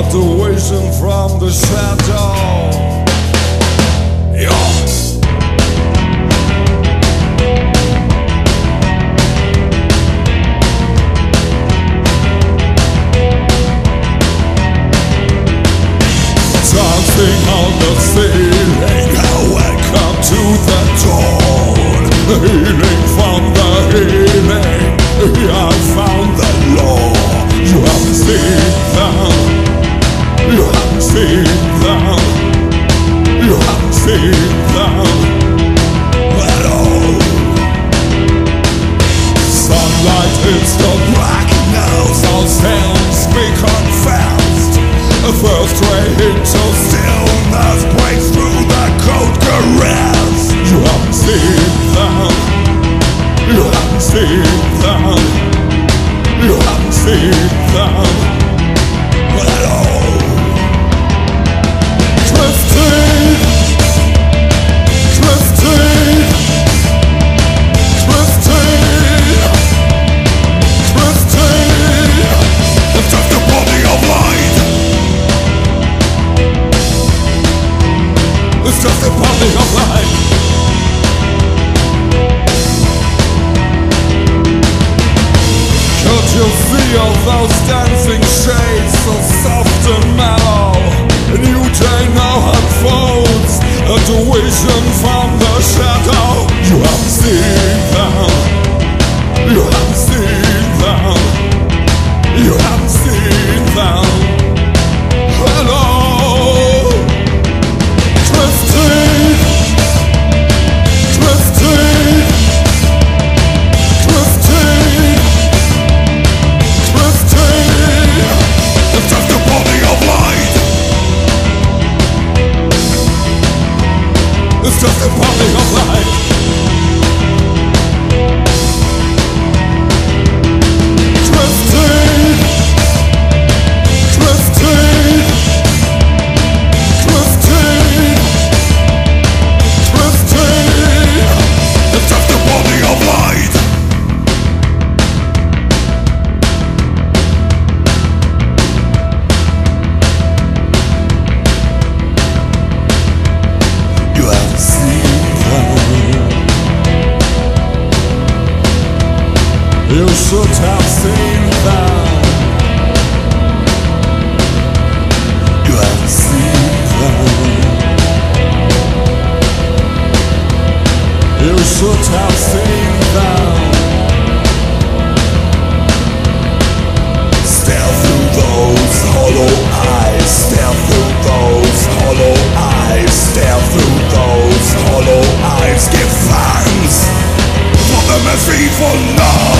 But the from the shadow. Dancing on the ceiling Welcome to the dawn. Healing from the healing I found the law. You haven't seen them You haven't seen them At all Sunlight hits the a first ray breaks through the cold. You haven't seen them. You haven't seen them. You haven't seen them feel those dancing shades It's just a body of light. You should have seen them. You should have seen them. Stare through those hollow eyes. Stare through those hollow eyes. Stare through those hollow eyes. Give thanks for the lungs. Oh,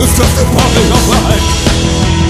It's just a part of life.